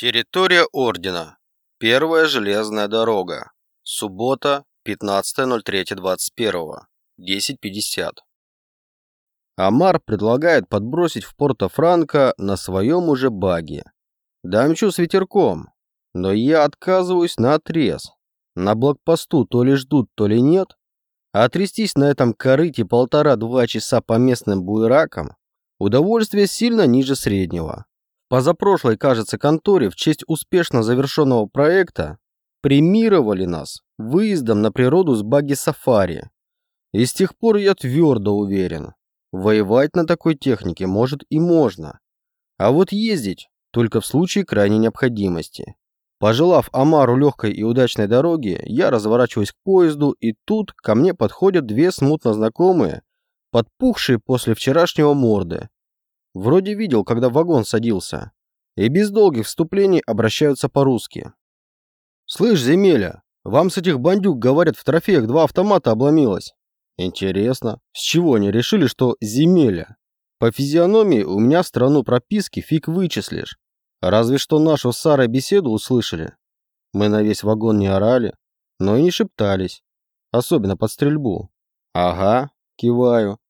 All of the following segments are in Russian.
Территория Ордена. Первая железная дорога. Суббота, 15.03.21. 10.50. Амар предлагает подбросить в Порто-Франко на своем уже баге. Дамчу с ветерком, но я отказываюсь на отрез. На блокпосту то ли ждут, то ли нет. А трястись на этом корыте полтора-два часа по местным буеракам – удовольствие сильно ниже среднего. Позапрошлой, кажется, конторе в честь успешно завершенного проекта премировали нас выездом на природу с баги-сафари. И с тех пор я твердо уверен, воевать на такой технике может и можно. А вот ездить только в случае крайней необходимости. Пожелав Амару легкой и удачной дороги, я разворачиваюсь к поезду, и тут ко мне подходят две смутно знакомые, подпухшие после вчерашнего морды, Вроде видел, когда вагон садился. И без долгих вступлений обращаются по-русски. «Слышь, Земеля, вам с этих бандюк, говорят, в трофеях два автомата обломилось». «Интересно, с чего они решили, что Земеля? По физиономии у меня страну прописки фиг вычислишь. Разве что нашу с Сарой беседу услышали. Мы на весь вагон не орали, но и не шептались. Особенно под стрельбу. Ага, киваю.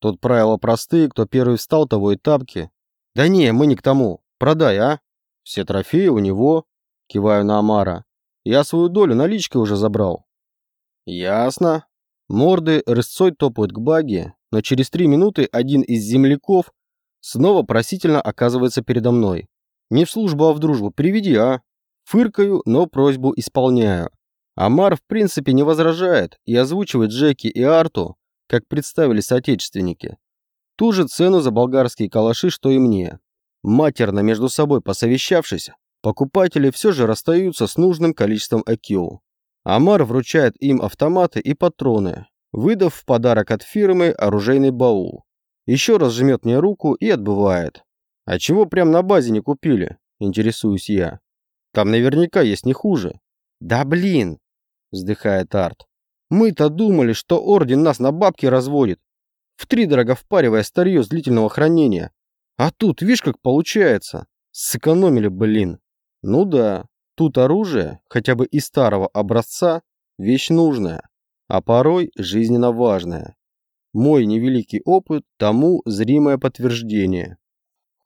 Тут правила простые, кто первый встал, того и тапки. Да не, мы не к тому. Продай, а? Все трофеи у него. Киваю на Амара. Я свою долю наличкой уже забрал. Ясно. Морды рысцой топают к баге, но через три минуты один из земляков снова просительно оказывается передо мной. Не в службу, а в дружбу. Приведи, а? Фыркаю, но просьбу исполняю. Амар в принципе не возражает и озвучивает Джеки и Арту как представили соотечественники. Ту же цену за болгарские калаши, что и мне. Матерно между собой посовещавшись, покупатели все же расстаются с нужным количеством ЭКЮ. Амар вручает им автоматы и патроны, выдав в подарок от фирмы оружейный баул. Еще раз жмет мне руку и отбывает. А чего прям на базе не купили? Интересуюсь я. Там наверняка есть не хуже. Да блин, вздыхает Арт. Мы-то думали, что Орден нас на бабки разводит, втридорого впаривая старье с длительного хранения. А тут, видишь, как получается. Сэкономили, блин. Ну да, тут оружие, хотя бы и старого образца, вещь нужная, а порой жизненно важная. Мой невеликий опыт тому зримое подтверждение.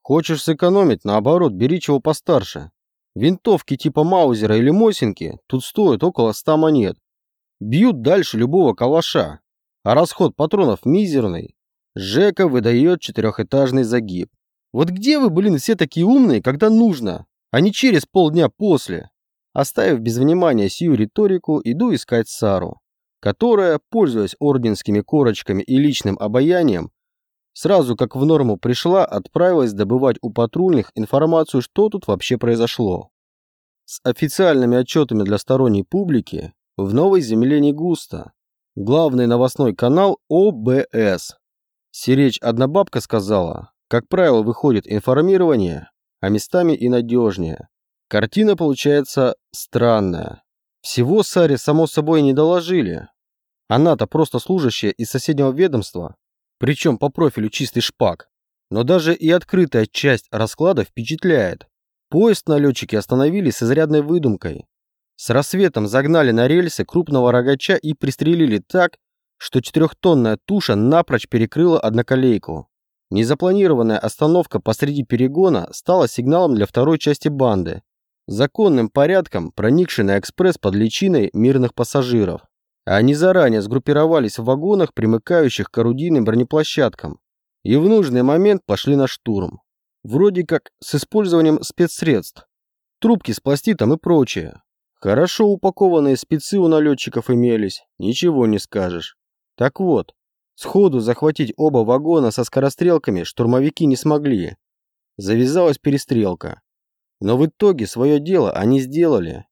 Хочешь сэкономить, наоборот, бери чего постарше. Винтовки типа Маузера или Мосинки тут стоят около 100 монет. Бьют дальше любого калаша, а расход патронов мизерный. Жека выдает четырехэтажный загиб. Вот где вы, блин, все такие умные, когда нужно, а не через полдня после? Оставив без внимания сию риторику, иду искать Сару, которая, пользуясь орденскими корочками и личным обаянием, сразу как в норму пришла, отправилась добывать у патрульных информацию, что тут вообще произошло. С официальными отчетами для сторонней публики в Новой Земле не густо. Главный новостной канал ОБС. Сиречь одна бабка сказала, как правило, выходит информирование, а местами и надежнее. Картина получается странная. Всего Саре, само собой, не доложили. Она-то просто служащая из соседнего ведомства, причем по профилю чистый шпак. Но даже и открытая часть расклада впечатляет. Поезд налетчики остановили с изрядной выдумкой. С рассветом загнали на рельсы крупного рогача и пристрелили так, что четырехтонная туша напрочь перекрыла одноколейку. Незапланированная остановка посреди перегона стала сигналом для второй части банды, законным порядком проникшей на экспресс под личиной мирных пассажиров. Они заранее сгруппировались в вагонах, примыкающих к орудийным бронеплощадкам, и в нужный момент пошли на штурм. Вроде как с использованием спецсредств. Трубки с пластитом и прочее. Хорошо упакованные спецы у налетчиков имелись, ничего не скажешь. Так вот, сходу захватить оба вагона со скорострелками штурмовики не смогли. Завязалась перестрелка. Но в итоге свое дело они сделали.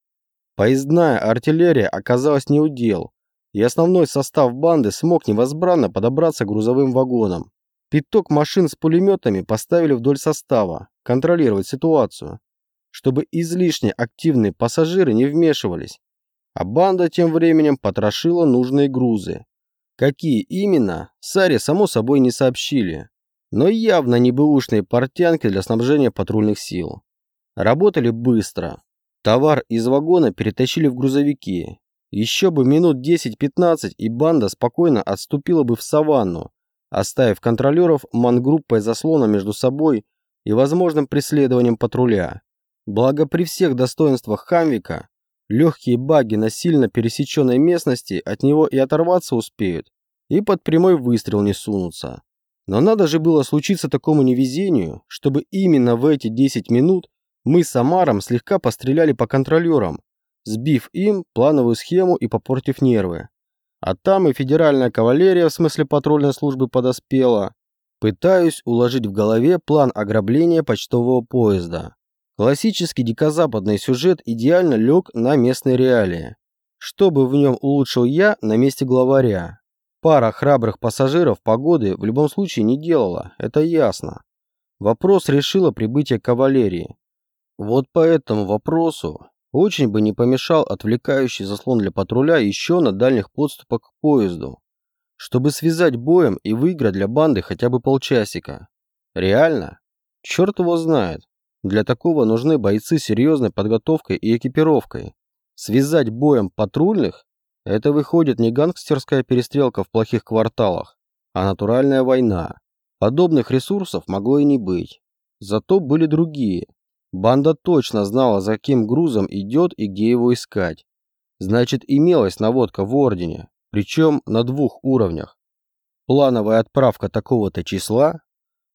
Поездная артиллерия оказалась не удел, и основной состав банды смог невозбранно подобраться к грузовым вагонам. Пяток машин с пулеметами поставили вдоль состава, контролировать ситуацию чтобы излишне активные пассажиры не вмешивались, а банда тем временем потрошила нужные грузы. Какие именно, Саре само собой не сообщили, но явно не бэушные портянки для снабжения патрульных сил. Работали быстро. Товар из вагона перетащили в грузовики. Еще бы минут 10-15, и банда спокойно отступила бы в саванну, оставив контролеров мангруппой заслона между собой и возможным преследованием патруля. Благо при всех достоинствах Хамвика, легкие баги на сильно пересеченной местности от него и оторваться успеют, и под прямой выстрел не сунутся. Но надо же было случиться такому невезению, чтобы именно в эти 10 минут мы с Амаром слегка постреляли по контролерам, сбив им плановую схему и попортив нервы. А там и федеральная кавалерия, в смысле патрульной службы, подоспела. Пытаюсь уложить в голове план ограбления почтового поезда. Классический дикозападный сюжет идеально лег на местные реалии. Что бы в нем улучшил я на месте главаря? Пара храбрых пассажиров погоды в любом случае не делала, это ясно. Вопрос решило прибытие кавалерии. Вот по этому вопросу очень бы не помешал отвлекающий заслон для патруля еще на дальних подступах к поезду, чтобы связать боем и выиграть для банды хотя бы полчасика. Реально? Черт его знает. Для такого нужны бойцы с серьезной подготовкой и экипировкой. Связать боем патрульных – это выходит не гангстерская перестрелка в плохих кварталах, а натуральная война. Подобных ресурсов могло и не быть. Зато были другие, Банда точно знала, за каким грузом идет и где его искать. Значит, имелась наводка в Ордене, причем на двух уровнях. Плановая отправка такого-то числа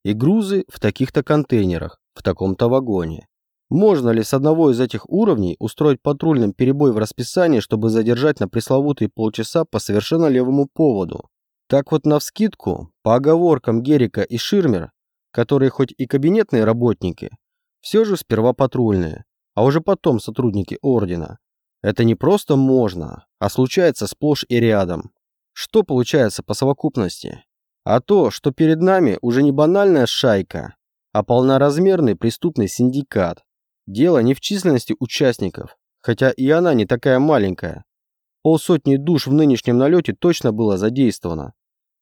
и грузы в таких-то контейнерах, в таком-то вагоне. Можно ли с одного из этих уровней устроить патрульным перебой в расписании, чтобы задержать на пресловутые полчаса по совершенно левому поводу? Так вот навскидку, по оговоркам Герика и Ширмер, которые хоть и кабинетные работники, все же сперва патрульные, а уже потом сотрудники ордена. Это не просто можно, а случается сплошь и рядом. Что получается по совокупности? А то, что перед нами уже не банальная шайка, а полноразмерный преступный синдикат. Дело не в численности участников, хотя и она не такая маленькая. Полсотни душ в нынешнем налете точно было задействовано.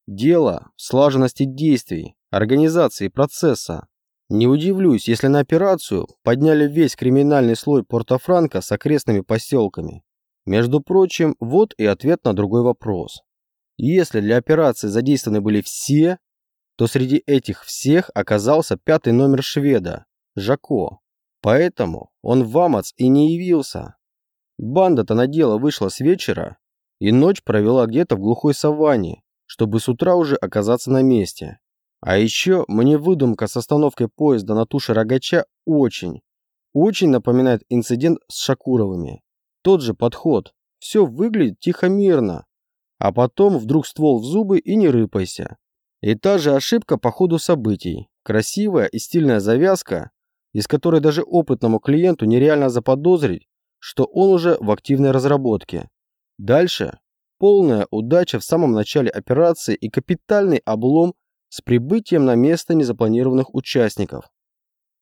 Дело в слаженности действий, организации процесса, не удивлюсь, если на операцию подняли весь криминальный слой Порто-Франко с окрестными поселками. Между прочим, вот и ответ на другой вопрос. Если для операции задействованы были все, то среди этих всех оказался пятый номер шведа – Жако. Поэтому он в Амац и не явился. Банда-то на дело вышла с вечера и ночь провела где-то в глухой саванне, чтобы с утра уже оказаться на месте. А еще мне выдумка с остановкой поезда на туше рогача очень, очень напоминает инцидент с Шакуровыми. Тот же подход. Все выглядит тихо-мирно. А потом вдруг ствол в зубы и не рыпайся. И та же ошибка по ходу событий. Красивая и стильная завязка, из которой даже опытному клиенту нереально заподозрить, что он уже в активной разработке. Дальше полная удача в самом начале операции и капитальный облом с прибытием на место незапланированных участников.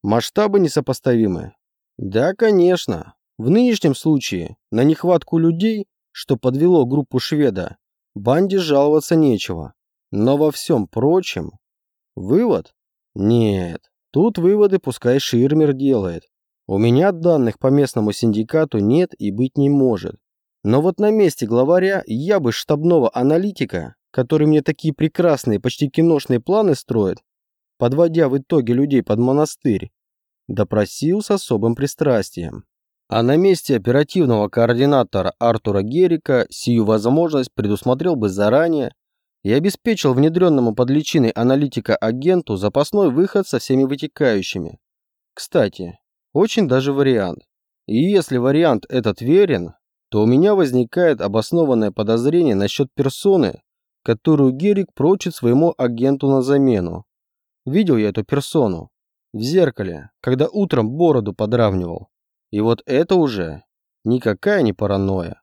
Масштабы несопоставимы. Да, конечно. В нынешнем случае на нехватку людей, что подвело группу шведа, банде жаловаться нечего. Но во всем прочем... Вывод? Нет. Тут выводы пускай Ширмер делает. У меня данных по местному синдикату нет и быть не может. Но вот на месте главаря я бы штабного аналитика который мне такие прекрасные, почти киношные планы строит, подводя в итоге людей под монастырь, допросил с особым пристрастием. А на месте оперативного координатора Артура Герика сию возможность предусмотрел бы заранее и обеспечил внедренному под личиной аналитика агенту запасной выход со всеми вытекающими. Кстати, очень даже вариант. И если вариант этот верен, то у меня возникает обоснованное подозрение насчет персоны, которую Герик прочит своему агенту на замену. Видел я эту персону в зеркале, когда утром бороду подравнивал. И вот это уже никакая не паранойя.